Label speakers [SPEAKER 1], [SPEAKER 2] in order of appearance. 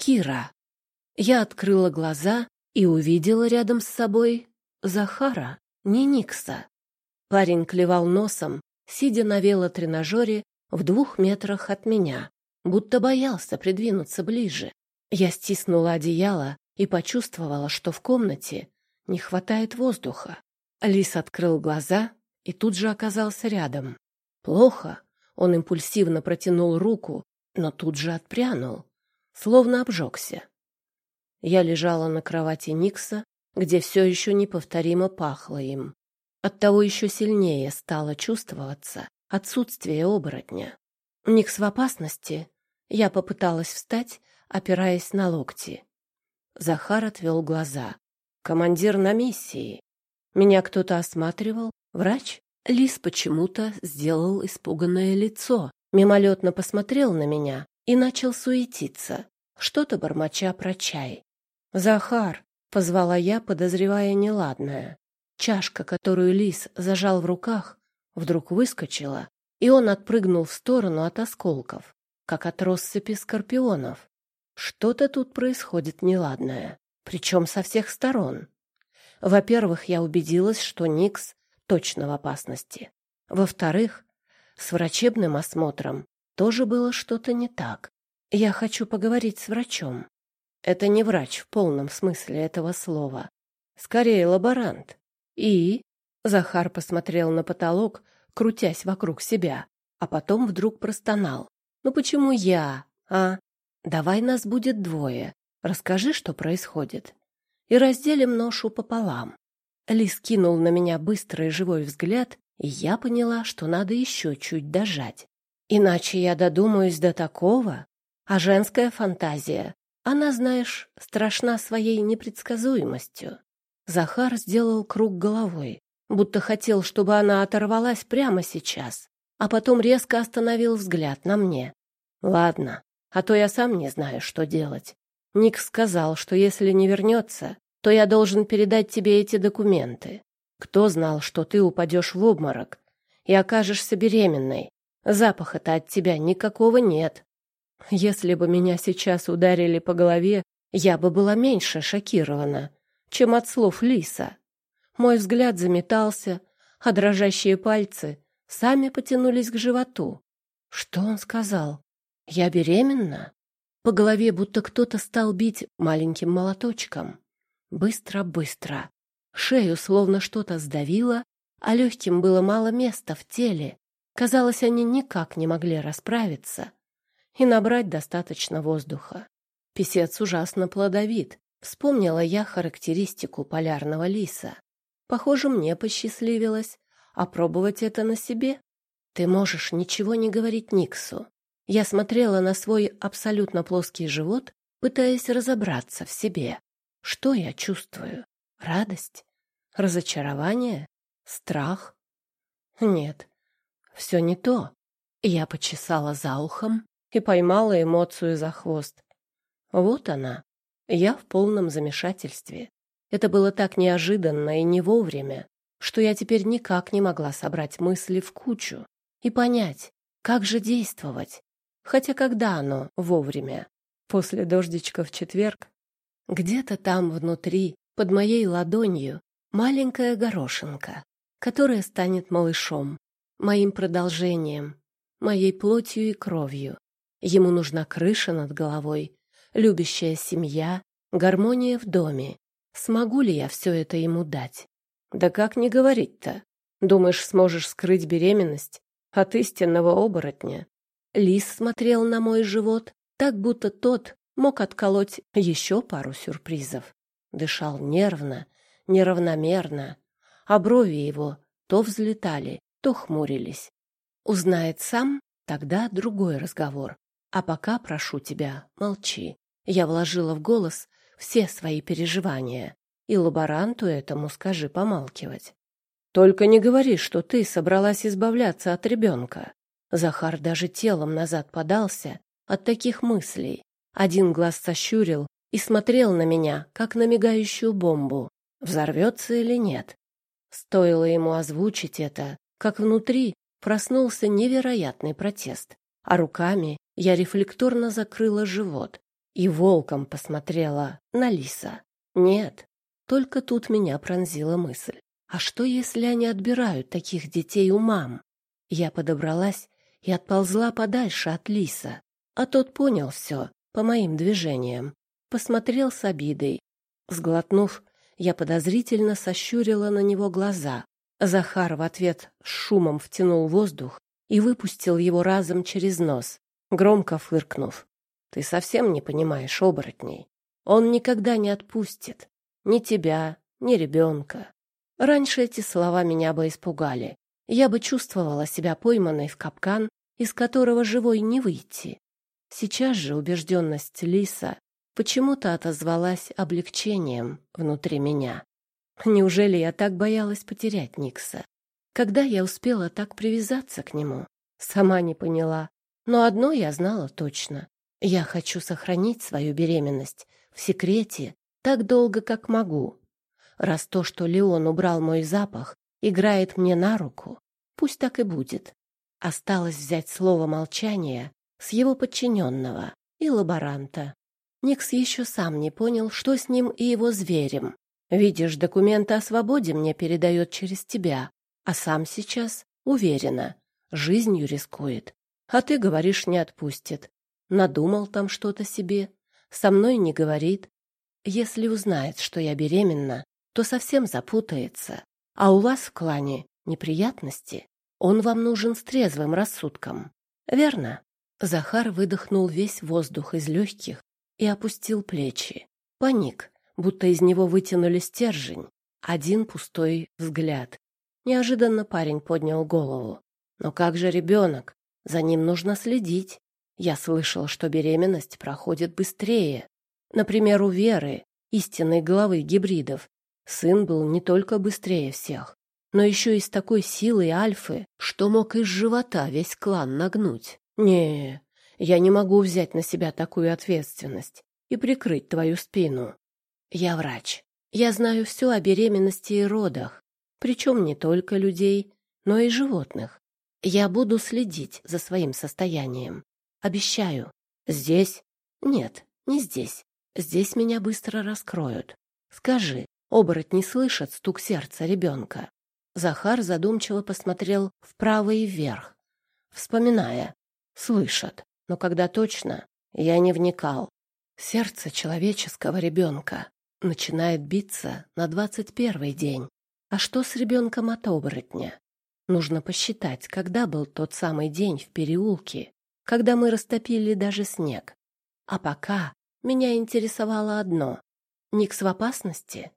[SPEAKER 1] Кира. Я открыла глаза и увидела рядом с собой Захара, не Никса. Парень клевал носом, сидя на велотренажере в двух метрах от меня, будто боялся придвинуться ближе. Я стиснула одеяло и почувствовала, что в комнате не хватает воздуха. Лис открыл глаза и тут же оказался рядом. Плохо. Он импульсивно протянул руку, но тут же отпрянул, словно обжегся. Я лежала на кровати Никса, где все еще неповторимо пахло им. Оттого еще сильнее стало чувствоваться отсутствие оборотня. Никс в опасности. Я попыталась встать, опираясь на локти. Захар отвел глаза. «Командир на миссии. Меня кто-то осматривал? Врач?» Лис почему-то сделал испуганное лицо, мимолетно посмотрел на меня и начал суетиться, что-то бормоча про чай. «Захар!» — позвала я, подозревая неладное. Чашка, которую лис зажал в руках, вдруг выскочила, и он отпрыгнул в сторону от осколков, как от россыпи скорпионов. Что-то тут происходит неладное, причем со всех сторон. Во-первых, я убедилась, что Никс точно в опасности. Во-вторых, с врачебным осмотром тоже было что-то не так. Я хочу поговорить с врачом. Это не врач в полном смысле этого слова. Скорее, лаборант. И... Захар посмотрел на потолок, крутясь вокруг себя, а потом вдруг простонал. «Ну почему я, а? Давай нас будет двое. Расскажи, что происходит. И разделим ношу пополам». Лис кинул на меня быстрый живой взгляд, и я поняла, что надо еще чуть дожать. Иначе я додумаюсь до такого. А женская фантазия она, знаешь, страшна своей непредсказуемостью. Захар сделал круг головой, будто хотел, чтобы она оторвалась прямо сейчас, а потом резко остановил взгляд на мне. Ладно, а то я сам не знаю, что делать. Ник сказал, что если не вернется, то я должен передать тебе эти документы. Кто знал, что ты упадешь в обморок и окажешься беременной? Запаха-то от тебя никакого нет. Если бы меня сейчас ударили по голове, я бы была меньше шокирована, чем от слов Лиса. Мой взгляд заметался, а дрожащие пальцы сами потянулись к животу. Что он сказал? Я беременна? По голове будто кто-то стал бить маленьким молоточком. Быстро-быстро. Шею словно что-то сдавило, а легким было мало места в теле. Казалось, они никак не могли расправиться и набрать достаточно воздуха. Песец ужасно плодовит. Вспомнила я характеристику полярного лиса. Похоже, мне посчастливилось опробовать это на себе. Ты можешь ничего не говорить Никсу. Я смотрела на свой абсолютно плоский живот, пытаясь разобраться в себе. Что я чувствую? Радость? Разочарование? Страх? Нет, все не то. Я почесала за ухом и поймала эмоцию за хвост. Вот она. Я в полном замешательстве. Это было так неожиданно и не вовремя, что я теперь никак не могла собрать мысли в кучу и понять, как же действовать. Хотя когда оно вовремя? После дождичка в четверг? Где-то там внутри, под моей ладонью, маленькая горошинка, которая станет малышом, моим продолжением, моей плотью и кровью. Ему нужна крыша над головой, любящая семья, гармония в доме. Смогу ли я все это ему дать? Да как не говорить-то? Думаешь, сможешь скрыть беременность от истинного оборотня? Лис смотрел на мой живот, так будто тот мог отколоть еще пару сюрпризов. Дышал нервно, неравномерно, а брови его то взлетали, то хмурились. Узнает сам, тогда другой разговор. А пока прошу тебя, молчи. Я вложила в голос все свои переживания, и лаборанту этому скажи помалкивать. Только не говори, что ты собралась избавляться от ребенка. Захар даже телом назад подался от таких мыслей. Один глаз сощурил и смотрел на меня, как на мигающую бомбу. Взорвется или нет? Стоило ему озвучить это, как внутри проснулся невероятный протест, а руками я рефлекторно закрыла живот. и волком посмотрела на лиса. Нет, только тут меня пронзила мысль. А что, если они отбирают таких детей у мам? Я подобралась и отползла подальше от лиса, а тот понял все по моим движениям. Посмотрел с обидой. Сглотнув, я подозрительно сощурила на него глаза. Захар в ответ шумом втянул воздух и выпустил его разом через нос, громко фыркнув. «Ты совсем не понимаешь оборотней. Он никогда не отпустит. Ни тебя, ни ребенка. Раньше эти слова меня бы испугали. Я бы чувствовала себя пойманной в капкан, из которого живой не выйти. Сейчас же убежденность Лиса почему-то отозвалась облегчением внутри меня. Неужели я так боялась потерять Никса? Когда я успела так привязаться к нему? Сама не поняла. Но одно я знала точно. Я хочу сохранить свою беременность в секрете так долго, как могу. Раз то, что Леон убрал мой запах, играет мне на руку, пусть так и будет. Осталось взять слово молчания с его подчиненного и лаборанта. Никс еще сам не понял, что с ним и его зверем. Видишь, документы о свободе мне передает через тебя, а сам сейчас, уверена, жизнью рискует. А ты говоришь, не отпустит. Надумал там что-то себе, со мной не говорит. Если узнает, что я беременна, то совсем запутается. А у вас в клане неприятности. Он вам нужен с трезвым рассудком. Верно? Захар выдохнул весь воздух из легких и опустил плечи. Паник, будто из него вытянули стержень. Один пустой взгляд. Неожиданно парень поднял голову. Но как же ребенок? За ним нужно следить. Я слышал, что беременность проходит быстрее. Например, у Веры, истинной головы гибридов, сын был не только быстрее всех, но еще и с такой силой альфы, что мог из живота весь клан нагнуть. Не, я не могу взять на себя такую ответственность и прикрыть твою спину. Я врач. Я знаю все о беременности и родах, причем не только людей, но и животных. Я буду следить за своим состоянием. Обещаю. Здесь? Нет, не здесь. Здесь меня быстро раскроют. Скажи, оборотни слышат стук сердца ребенка?» Захар задумчиво посмотрел вправо и вверх, вспоминая. «Слышат, но когда точно, я не вникал. Сердце человеческого ребенка начинает биться на двадцать первый день. А что с ребенком от оборотня? Нужно посчитать, когда был тот самый день в переулке, когда мы растопили даже снег. А пока меня интересовало одно. Никс в опасности?